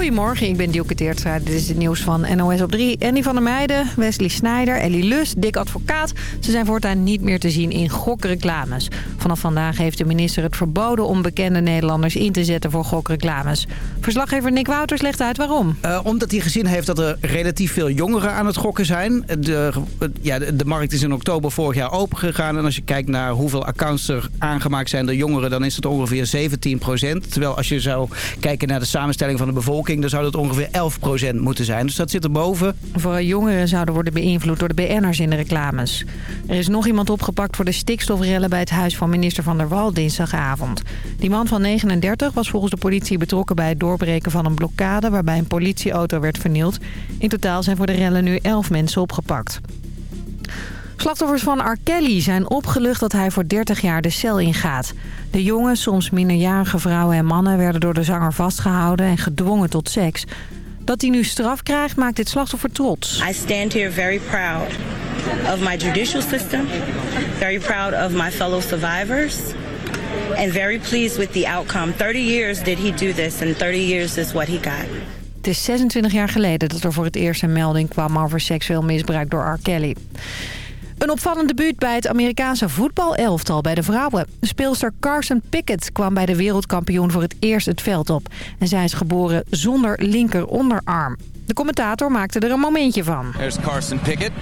Goedemorgen, ik ben Dielke Teertstra. Dit is het nieuws van NOS op 3. Annie van der Meijden, Wesley Snijder, Ellie Lus, Dick Advocaat... ze zijn voortaan niet meer te zien in gokreclames. Vanaf vandaag heeft de minister het verboden om bekende Nederlanders in te zetten voor gokreclames. Verslaggever Nick Wouters legt uit waarom. Uh, omdat hij gezien heeft dat er relatief veel jongeren aan het gokken zijn. De, ja, de, markt is in oktober vorig jaar opengegaan. En als je kijkt naar hoeveel accounts er aangemaakt zijn door jongeren... dan is het ongeveer 17 procent. Terwijl als je zou kijken naar de samenstelling van de bevolking... dan zou dat ongeveer 11 procent moeten zijn. Dus dat zit erboven. Vooral jongeren zouden worden beïnvloed door de BN'ers in de reclames. Er is nog iemand opgepakt voor de stikstofrellen... bij het huis van minister Van der Wal dinsdagavond. Die man van 39 was volgens de politie betrokken bij het doorbreken van een blokkade... waarbij een politieauto werd vernield. In totaal zijn voor de rellen nu 11 mensen opgepakt. Slachtoffers van R. Kelly zijn opgelucht dat hij voor 30 jaar de cel ingaat. De jonge, soms minderjarige vrouwen en mannen werden door de zanger vastgehouden en gedwongen tot seks. Dat hij nu straf krijgt maakt dit slachtoffer trots. I stand here very proud of my judicial system, very proud of my fellow survivors and very pleased with the outcome. 30 years did he do this and 30 years is what he got. Het is 26 jaar geleden dat er voor het eerst een melding kwam over seksueel misbruik door R. Kelly. Een opvallende buurt bij het Amerikaanse voetbalelftal bij de vrouwen. Speelster Carson Pickett kwam bij de wereldkampioen voor het eerst het veld op. En zij is geboren zonder linker onderarm. De commentator maakte er een momentje van. There's Carson Pickett,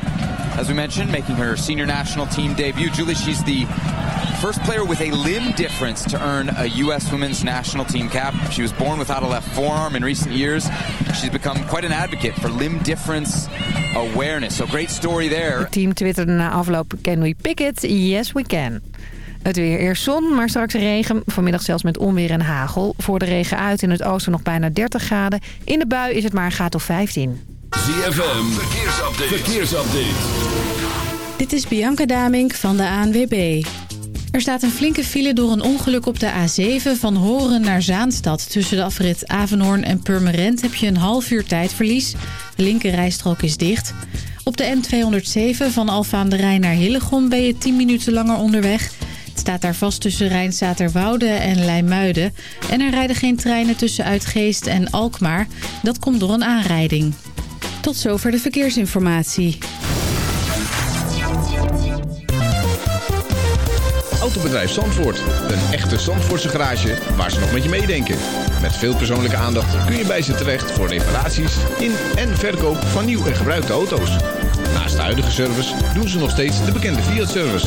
as we mentioned, making her senior national team debut. Julie, she's the first player with a limb difference to earn a U.S. women's national team cap. She was born without a left forearm in recent years. She's become quite an advocate for limb difference awareness. So great story there. Het team twitterde na afloop, can we pick it? Yes, we can. Het weer eerst zon, maar straks regen. Vanmiddag zelfs met onweer en hagel. Voor de regen uit in het oosten nog bijna 30 graden. In de bui is het maar een graad of 15. ZFM, verkeersupdate. verkeersupdate. Dit is Bianca Damink van de ANWB. Er staat een flinke file door een ongeluk op de A7 van Horen naar Zaanstad. Tussen de afrit Avenhoorn en Purmerend heb je een half uur tijdverlies. De linker rijstrook is dicht. Op de N207 van Alfa aan de Rijn naar Hillegom ben je 10 minuten langer onderweg. Staat daar vast tussen Rijnstaterwoude en Leimuiden. En er rijden geen treinen tussen Uitgeest en Alkmaar. Dat komt door een aanrijding. Tot zover de verkeersinformatie. Autobedrijf Zandvoort. Een echte Zandvoortse garage waar ze nog met je meedenken. Met veel persoonlijke aandacht kun je bij ze terecht voor reparaties in en verkoop van nieuw en gebruikte auto's. Naast de huidige service doen ze nog steeds de bekende Fiat-service.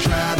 Try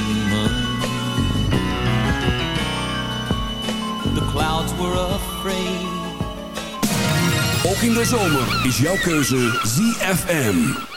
were afraid. Ook in de zomer is jouw keuze ZFM.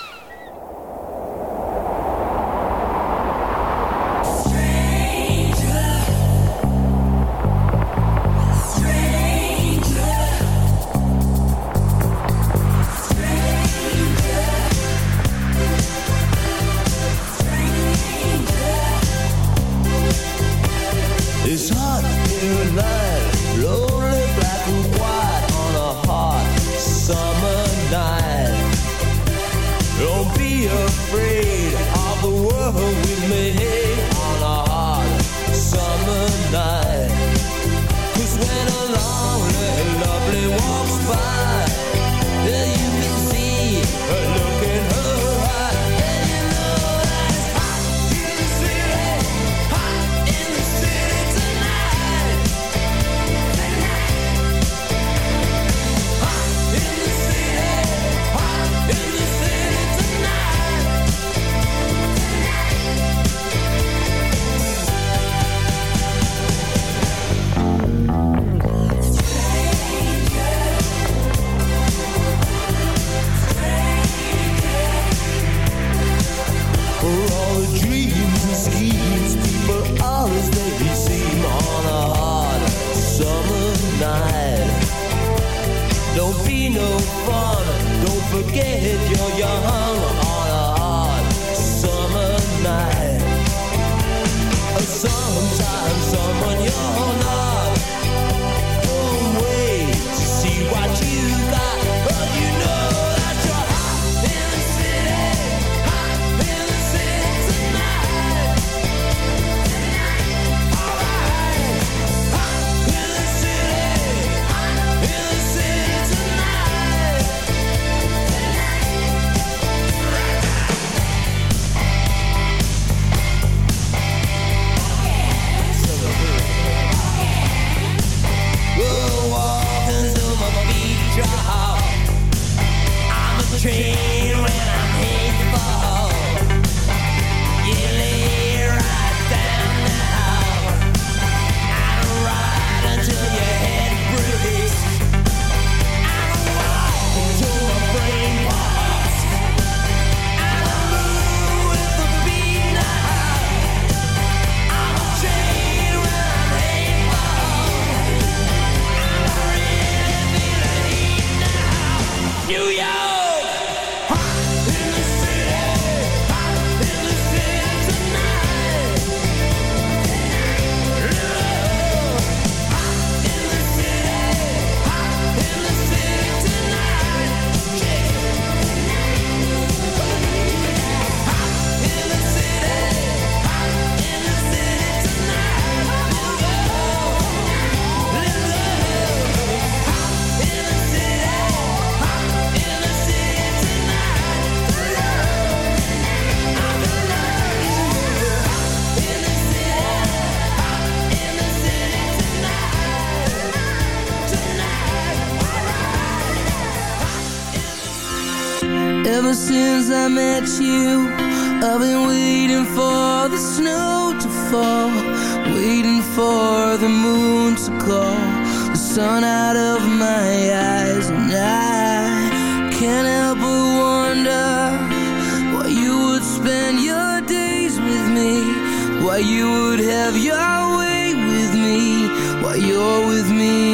you're with me.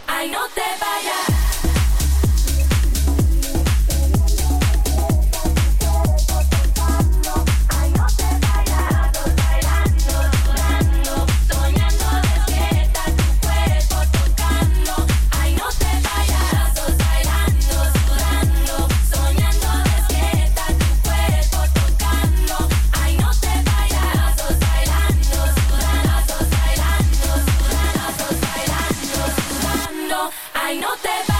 y no te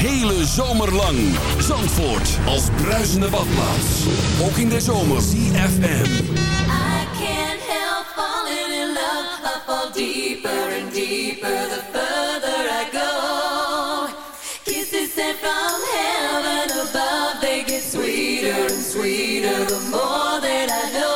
hele zomer lang. Zandvoort als bruisende badplaats. Ook in de zomer. CFM. I can't help falling in love. I fall deeper and deeper the further I go. Kisses sent from heaven above. They get sweeter and sweeter the more that I know.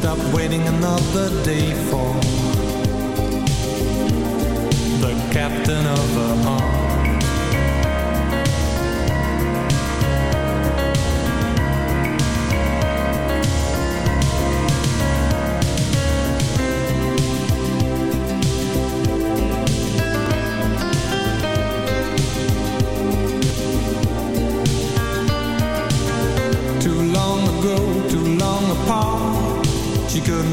Stopped waiting another day for the captain of the heart.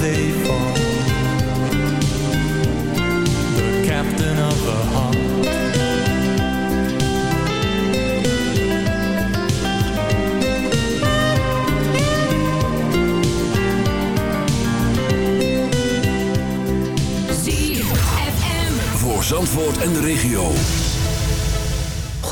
Day for the captain of her heart. Voor Zandvoort en de regio.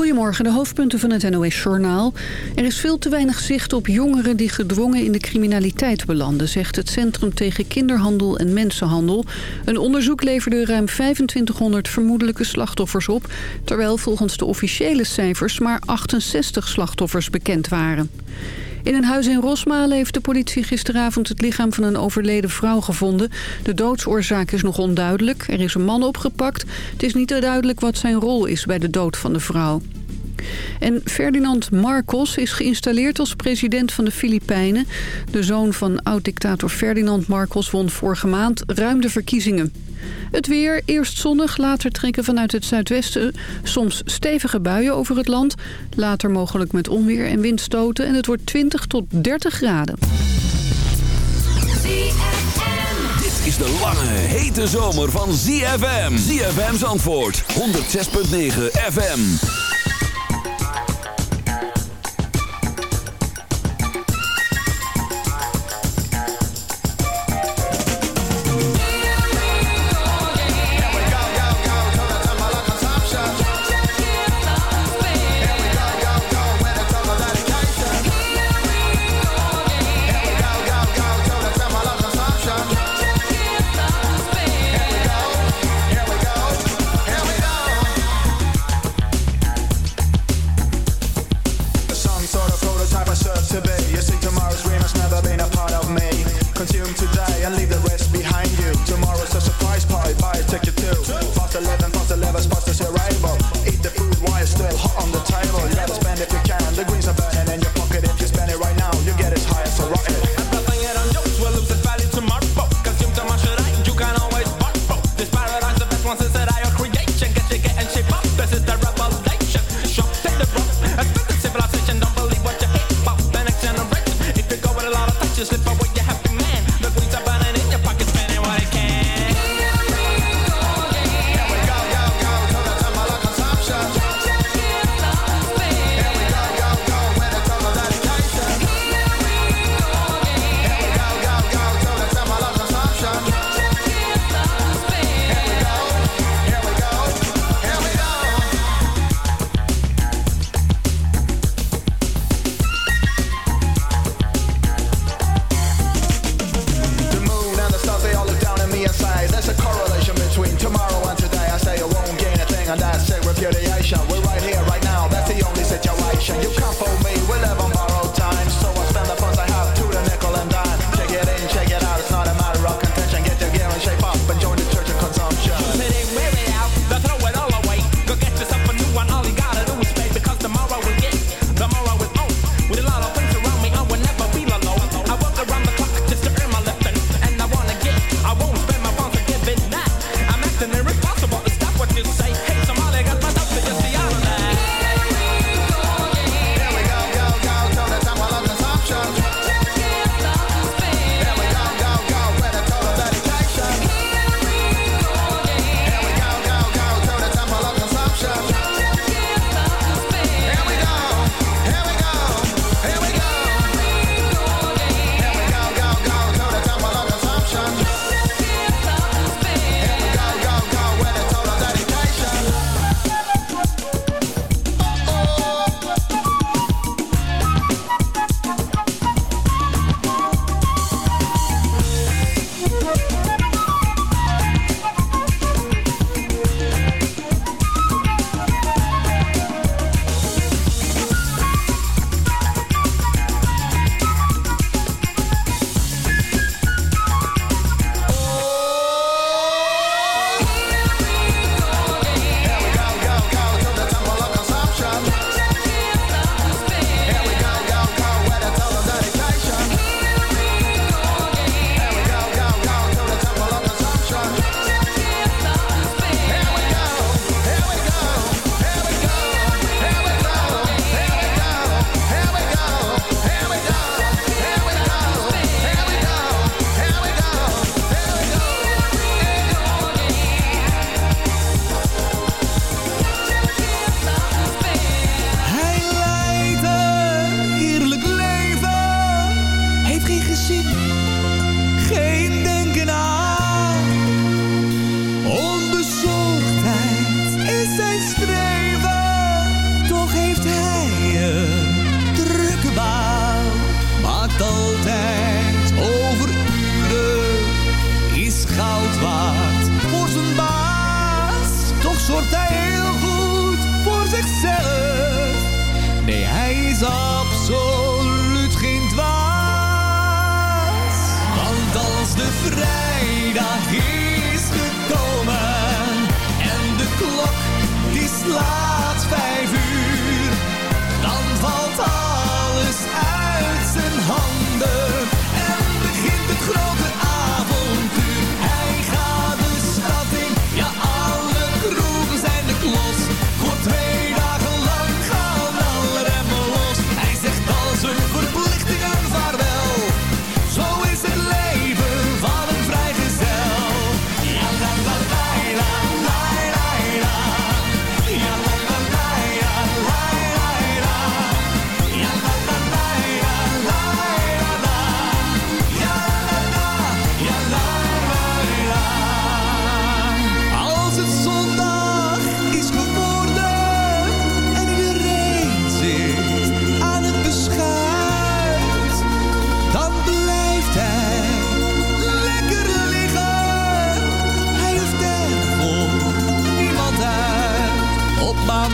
Goedemorgen, de hoofdpunten van het NOS-journaal. Er is veel te weinig zicht op jongeren die gedwongen in de criminaliteit belanden... zegt het Centrum tegen Kinderhandel en Mensenhandel. Een onderzoek leverde ruim 2500 vermoedelijke slachtoffers op... terwijl volgens de officiële cijfers maar 68 slachtoffers bekend waren. In een huis in Rosmalen heeft de politie gisteravond het lichaam van een overleden vrouw gevonden. De doodsoorzaak is nog onduidelijk. Er is een man opgepakt. Het is niet duidelijk wat zijn rol is bij de dood van de vrouw. En Ferdinand Marcos is geïnstalleerd als president van de Filipijnen. De zoon van oud-dictator Ferdinand Marcos won vorige maand ruim de verkiezingen. Het weer, eerst zonnig, later trekken vanuit het zuidwesten soms stevige buien over het land. Later mogelijk met onweer en windstoten en het wordt 20 tot 30 graden. is de lange, hete zomer van ZFM. ZFM's antwoord, 106.9 FM.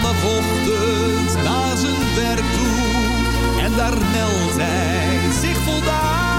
maandagochtend naar zijn werk toe. En daar meldt hij zich voldaan.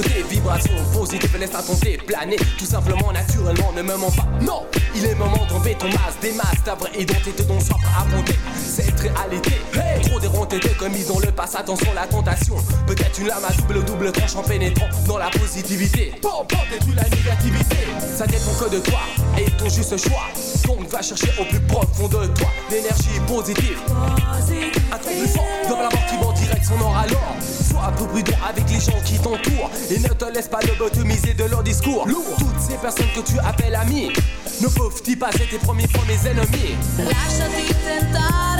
De tes vibrations positives laisse à tenter planer. Tout simplement, naturellement, ne me mens pas. Non, il est moment d'enlever ton masque Des masques, ta vraie identité dont soif à affronter Cette réalité, hey trop déronté t'es commis dans le passé Attention la tentation, peut-être une lame à double double tranche En pénétrant dans la positivité. Bon, bon, détruis la négativité? Ça dépend que de toi et ton juste choix. Donc va chercher au plus profond de toi. L'énergie positive. Un truc plus fort dans la mort qui direction nord alors Sois un peu prudent avec les gens qui t'entourent. Et ne te laisse pas lobotomiser de leur discours. Toutes ces personnes que tu appelles amis Ne peuvent-ils pas être tes premiers fois mes ennemis? Lasciati tentare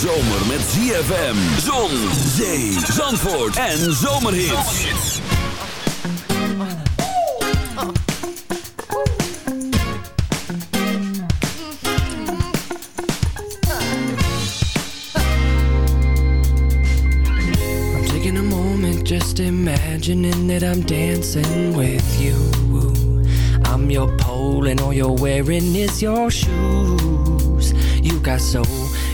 zomer met ZFM, zon, zee, zandvoort en. I'm taking a moment just imagining that I'm dancing with you. I'm your pole and all you're wearing is your shoes. You got soul,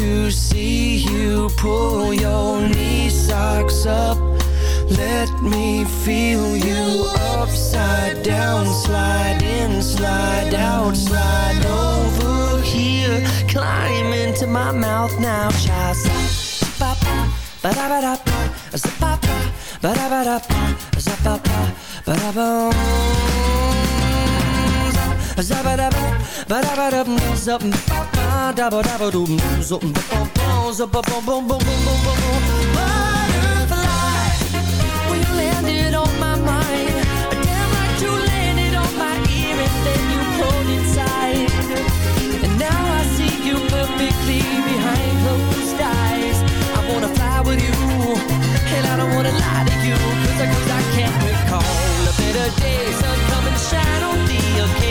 to see you. Pull your knee socks up. Let me feel you upside down. Slide in, slide out, slide over here. Climb into my mouth now. Chasa ba da ba da ba ba da ba da ba ba da ba ba ba Bum, bum, bum. Butterfly, when you landed on my mind, damn like you landed on my ear and then you pulled inside. And now I see you perfectly behind closed eyes. I wanna fly with you, and I don't wanna lie to you, 'cause I, 'cause I can't recall a better day. Sun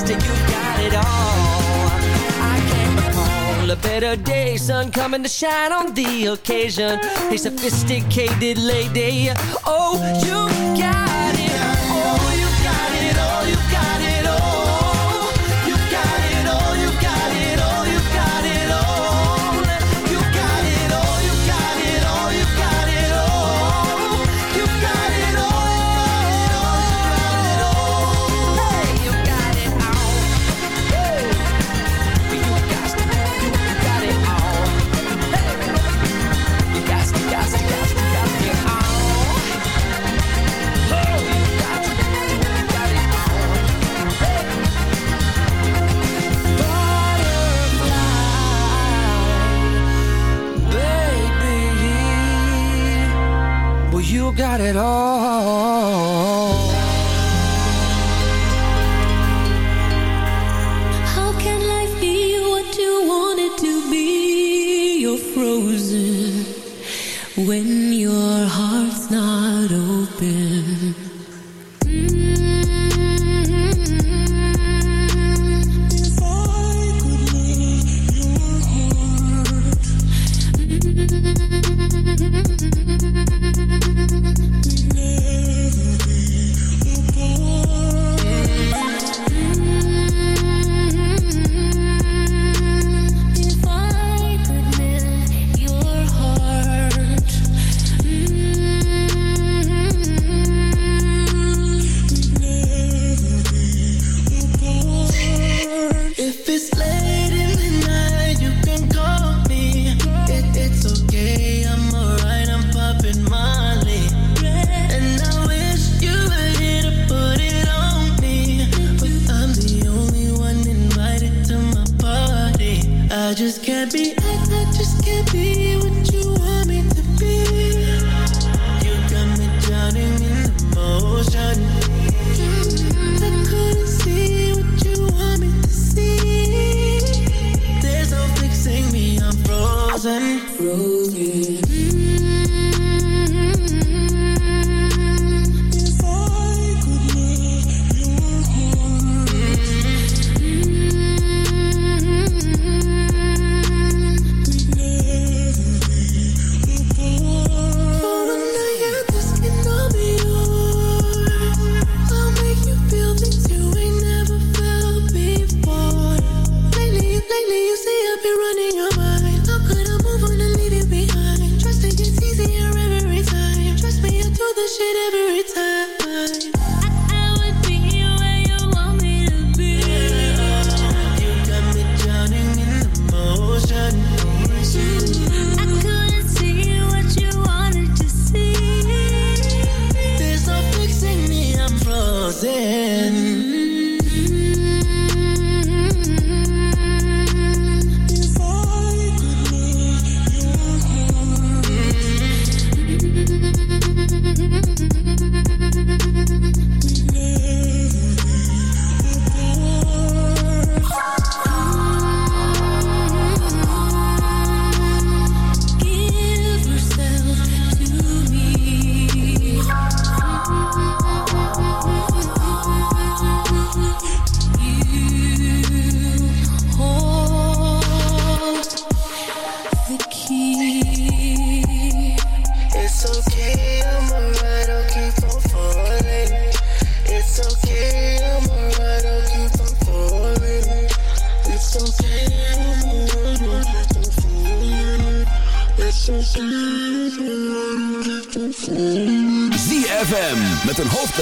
Sister, you got it all. I can't recall a better day. Sun coming to shine on the occasion. A sophisticated lady. Oh, you got road.